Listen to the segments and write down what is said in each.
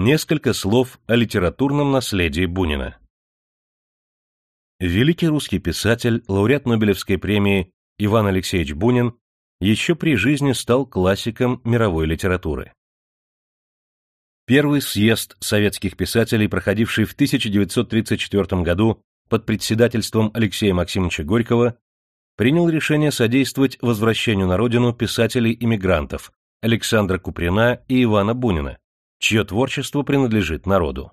Несколько слов о литературном наследии Бунина. Великий русский писатель, лауреат Нобелевской премии Иван Алексеевич Бунин еще при жизни стал классиком мировой литературы. Первый съезд советских писателей, проходивший в 1934 году под председательством Алексея Максимовича Горького, принял решение содействовать возвращению на родину писателей-иммигрантов Александра Куприна и Ивана Бунина, чье творчество принадлежит народу.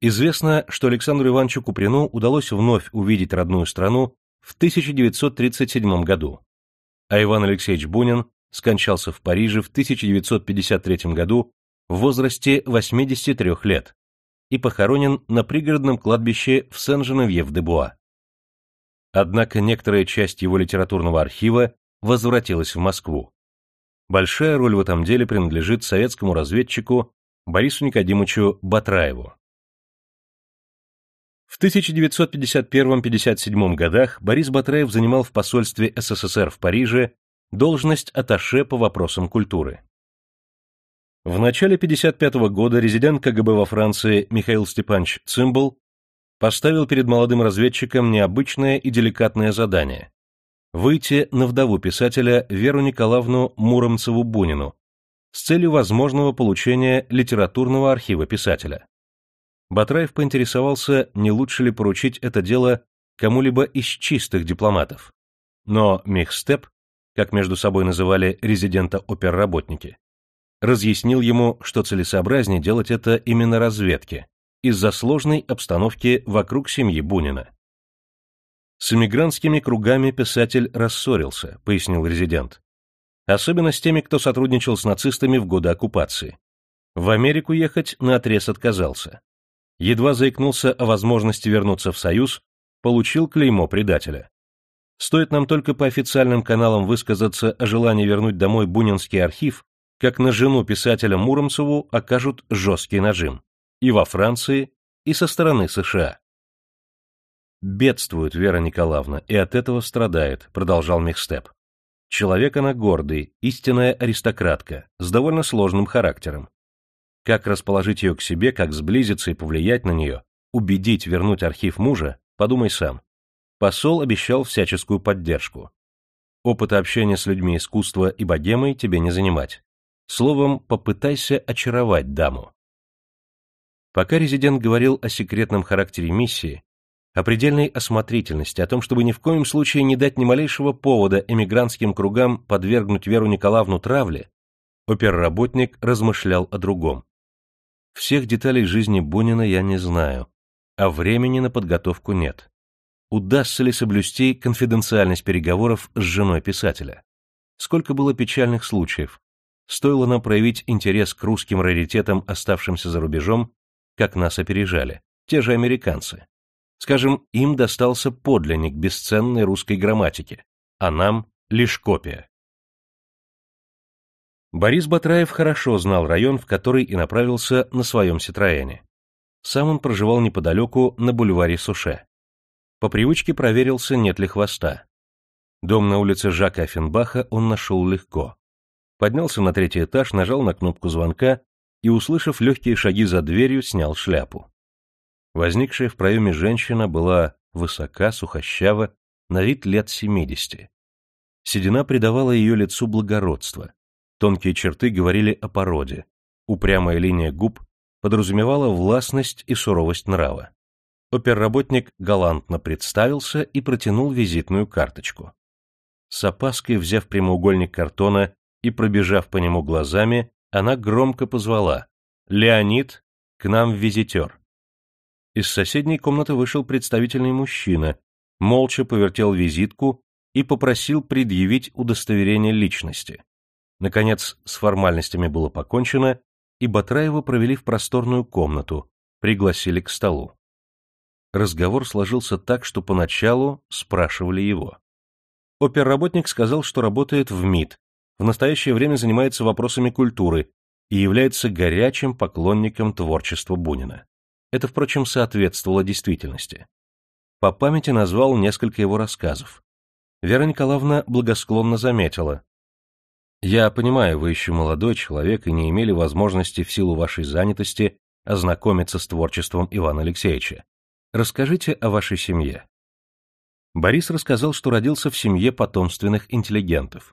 Известно, что Александру Ивановичу Куприну удалось вновь увидеть родную страну в 1937 году, а Иван Алексеевич Бунин скончался в Париже в 1953 году в возрасте 83 лет и похоронен на пригородном кладбище в Сен-Женевьев-де-Буа. Однако некоторая часть его литературного архива возвратилась в Москву. Большая роль в этом деле принадлежит советскому разведчику Борису Никодимовичу Батраеву. В 1951-57 годах Борис Батраев занимал в посольстве СССР в Париже должность атташе по вопросам культуры. В начале 1955 года резидент КГБ во Франции Михаил Степанович Цимбал поставил перед молодым разведчиком необычное и деликатное задание выйти на вдову писателя Веру Николаевну Муромцеву-Бунину с целью возможного получения литературного архива писателя. Батраев поинтересовался, не лучше ли поручить это дело кому-либо из чистых дипломатов. Но Мехстеп, как между собой называли резидента оперработники, разъяснил ему, что целесообразнее делать это именно разведке, из-за сложной обстановки вокруг семьи Бунина. С эмигрантскими кругами писатель рассорился, пояснил резидент. Особенно с теми, кто сотрудничал с нацистами в годы оккупации. В Америку ехать наотрез отказался. Едва заикнулся о возможности вернуться в Союз, получил клеймо предателя. Стоит нам только по официальным каналам высказаться о желании вернуть домой Бунинский архив, как на жену писателя Муромцеву окажут жесткий нажим. И во Франции, и со стороны США. Бедствует Вера Николаевна и от этого страдает, продолжал Мехстеп. Человек она гордый, истинная аристократка, с довольно сложным характером. Как расположить ее к себе, как сблизиться и повлиять на нее, убедить вернуть архив мужа, подумай сам. Посол обещал всяческую поддержку. Опыта общения с людьми искусства и богемой тебе не занимать. Словом, попытайся очаровать даму. Пока резидент говорил о секретном характере миссии, о предельной осмотрительности, о том, чтобы ни в коем случае не дать ни малейшего повода эмигрантским кругам подвергнуть Веру Николаевну травле, оперработник размышлял о другом. Всех деталей жизни Бунина я не знаю, а времени на подготовку нет. Удастся ли соблюсти конфиденциальность переговоров с женой писателя? Сколько было печальных случаев. Стоило нам проявить интерес к русским раритетам, оставшимся за рубежом, как нас опережали, те же американцы. Скажем, им достался подлинник бесценной русской грамматики, а нам лишь копия. Борис Батраев хорошо знал район, в который и направился на своем Ситроэне. Сам он проживал неподалеку на бульваре Суше. По привычке проверился, нет ли хвоста. Дом на улице Жака Оффенбаха он нашел легко. Поднялся на третий этаж, нажал на кнопку звонка и, услышав легкие шаги за дверью, снял шляпу. Возникшая в проеме женщина была высока, сухощава, на вид лет семидесяти. Седина придавала ее лицу благородство. Тонкие черты говорили о породе. Упрямая линия губ подразумевала властность и суровость нрава. Оперработник галантно представился и протянул визитную карточку. С опаской взяв прямоугольник картона и пробежав по нему глазами, она громко позвала «Леонид, к нам визитер». Из соседней комнаты вышел представительный мужчина, молча повертел визитку и попросил предъявить удостоверение личности. Наконец, с формальностями было покончено, и Батраева провели в просторную комнату, пригласили к столу. Разговор сложился так, что поначалу спрашивали его. Оперработник сказал, что работает в МИД, в настоящее время занимается вопросами культуры и является горячим поклонником творчества Бунина. Это, впрочем, соответствовало действительности. По памяти назвал несколько его рассказов. Вера Николаевна благосклонно заметила. Я понимаю, вы еще молодой человек и не имели возможности в силу вашей занятости ознакомиться с творчеством Ивана Алексеевича. Расскажите о вашей семье. Борис рассказал, что родился в семье потомственных интеллигентов.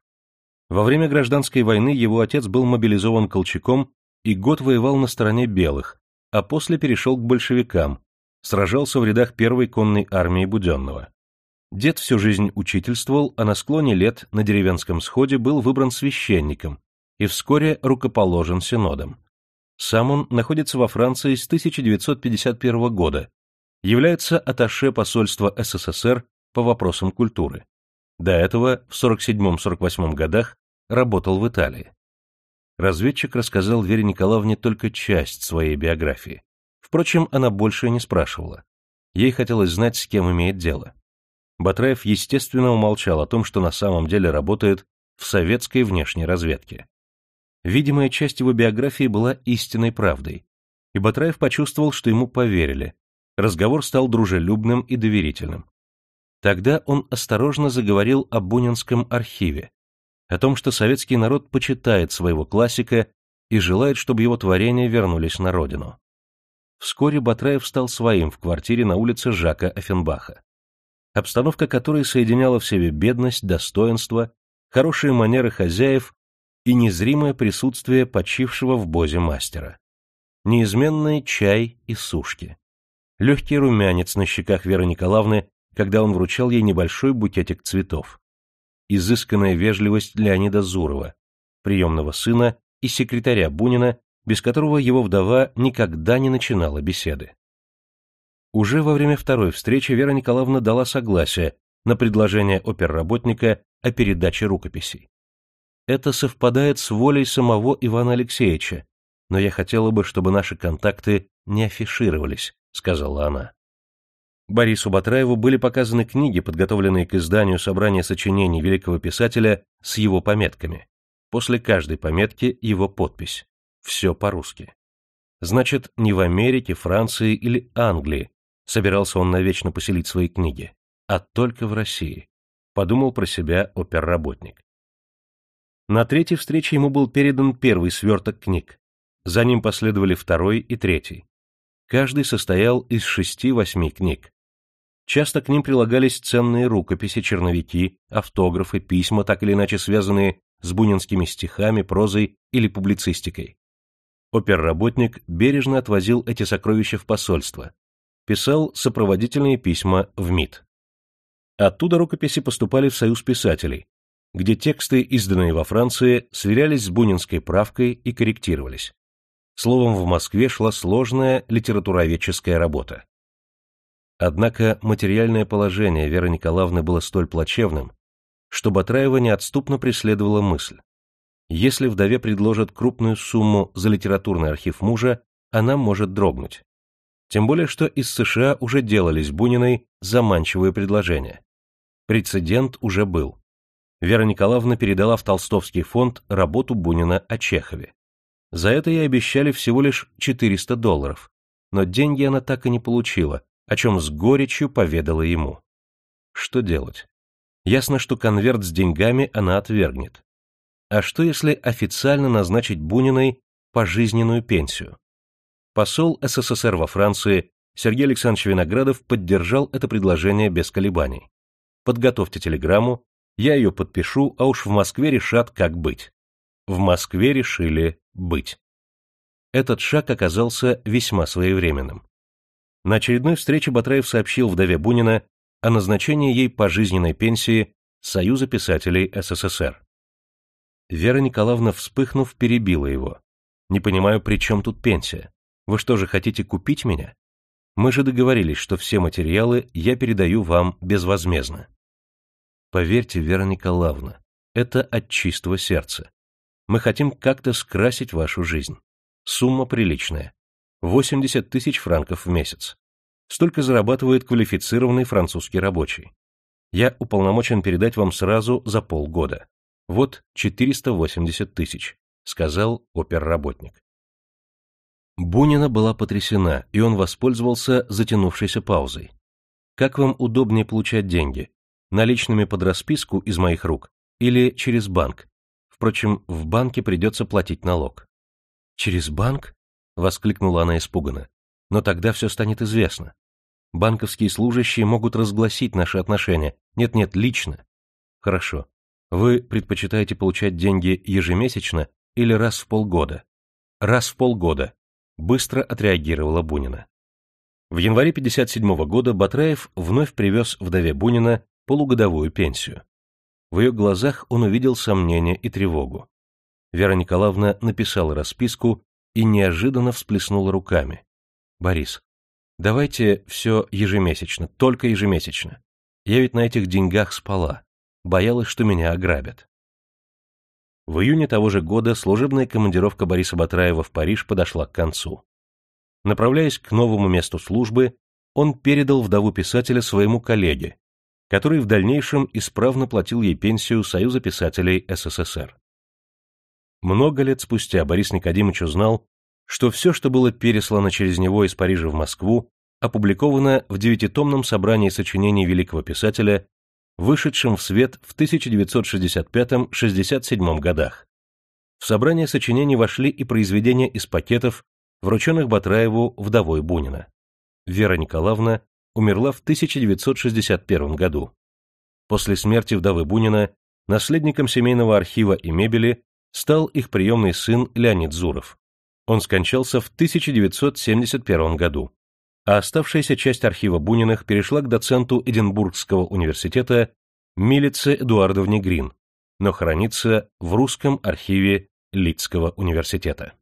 Во время гражданской войны его отец был мобилизован Колчаком и год воевал на стороне белых, а после перешел к большевикам, сражался в рядах первой конной армии Буденного. Дед всю жизнь учительствовал, а на склоне лет на деревенском сходе был выбран священником и вскоре рукоположен синодом. Сам он находится во Франции с 1951 года, является атташе посольства СССР по вопросам культуры. До этого в 47-48 годах работал в Италии. Разведчик рассказал Вере Николаевне только часть своей биографии. Впрочем, она больше не спрашивала. Ей хотелось знать, с кем имеет дело. Батраев, естественно, умолчал о том, что на самом деле работает в советской внешней разведке. Видимая часть его биографии была истинной правдой, и Батраев почувствовал, что ему поверили. Разговор стал дружелюбным и доверительным. Тогда он осторожно заговорил о Бунинском архиве, о том, что советский народ почитает своего классика и желает, чтобы его творения вернулись на родину. Вскоре Батраев стал своим в квартире на улице Жака Офенбаха. Обстановка которой соединяла в себе бедность, достоинство, хорошие манеры хозяев и незримое присутствие почившего в бозе мастера. Неизменный чай и сушки. Легкий румянец на щеках Веры Николаевны когда он вручал ей небольшой букетик цветов. Изысканная вежливость Леонида Зурова, приемного сына и секретаря Бунина, без которого его вдова никогда не начинала беседы. Уже во время второй встречи Вера Николаевна дала согласие на предложение оперработника о передаче рукописей. Это совпадает с волей самого Ивана Алексеевича, но я хотела бы, чтобы наши контакты не афишировались, сказала она. Борису Батраеву были показаны книги, подготовленные к изданию собрания сочинений великого писателя с его пометками. После каждой пометки его подпись. Все по-русски. Значит, не в Америке, Франции или Англии собирался он навечно поселить свои книги, а только в России, подумал про себя оперработник. На третьей встрече ему был передан первый сверток книг. За ним последовали второй и третий. Каждый состоял из шести-восьми книг. Часто к ним прилагались ценные рукописи, черновики, автографы, письма, так или иначе связанные с бунинскими стихами, прозой или публицистикой. Оперработник бережно отвозил эти сокровища в посольство, писал сопроводительные письма в МИД. Оттуда рукописи поступали в Союз писателей, где тексты, изданные во Франции, сверялись с бунинской правкой и корректировались. Словом, в Москве шла сложная литературоведческая работа. Однако материальное положение Веры Николаевны было столь плачевным, что Батраева неотступно преследовала мысль. Если вдове предложат крупную сумму за литературный архив мужа, она может дрогнуть. Тем более, что из США уже делались Буниной заманчивые предложения. Прецедент уже был. Вера Николаевна передала в Толстовский фонд работу Бунина о Чехове. За это ей обещали всего лишь 400 долларов, но деньги она так и не получила, о чем с горечью поведала ему. Что делать? Ясно, что конверт с деньгами она отвергнет. А что, если официально назначить Буниной пожизненную пенсию? Посол СССР во Франции Сергей Александрович Виноградов поддержал это предложение без колебаний. Подготовьте телеграмму, я ее подпишу, а уж в Москве решат, как быть. В Москве решили быть. Этот шаг оказался весьма своевременным. На очередной встрече Батраев сообщил вдове Бунина о назначении ей пожизненной пенсии Союза писателей СССР. Вера Николаевна, вспыхнув, перебила его. «Не понимаю, при чем тут пенсия? Вы что же, хотите купить меня? Мы же договорились, что все материалы я передаю вам безвозмездно». Поверьте, Вера Николаевна, это от чистого сердца. Мы хотим как-то скрасить вашу жизнь. Сумма приличная. 80 тысяч франков в месяц. Столько зарабатывает квалифицированный французский рабочий. Я уполномочен передать вам сразу за полгода. Вот 480 тысяч, сказал оперработник. Бунина была потрясена, и он воспользовался затянувшейся паузой. Как вам удобнее получать деньги? Наличными под расписку из моих рук или через банк? Впрочем, в банке придется платить налог. «Через банк?» — воскликнула она испуганно. «Но тогда все станет известно. Банковские служащие могут разгласить наши отношения. Нет-нет, лично. Хорошо. Вы предпочитаете получать деньги ежемесячно или раз в полгода? Раз в полгода. Быстро отреагировала Бунина. В январе 57 года Батраев вновь привез вдове Бунина полугодовую пенсию. В ее глазах он увидел сомнение и тревогу. Вера Николаевна написала расписку и неожиданно всплеснула руками. «Борис, давайте все ежемесячно, только ежемесячно. Я ведь на этих деньгах спала, боялась, что меня ограбят». В июне того же года служебная командировка Бориса Батраева в Париж подошла к концу. Направляясь к новому месту службы, он передал вдову писателя своему коллеге, который в дальнейшем исправно платил ей пенсию Союза писателей СССР. Много лет спустя Борис Никодимович узнал, что все, что было переслано через него из Парижа в Москву, опубликовано в девятитомном собрании сочинений великого писателя, вышедшем в свет в 1965-67 годах. В собрание сочинений вошли и произведения из пакетов, врученных Батраеву вдовой Бунина. Вера Николаевна умерла в 1961 году. После смерти вдовы Бунина наследником семейного архива и мебели стал их приемный сын Леонид Зуров. Он скончался в 1971 году, а оставшаяся часть архива Буниных перешла к доценту Эдинбургского университета Милице Эдуардовне Грин, но хранится в русском архиве Лидского университета.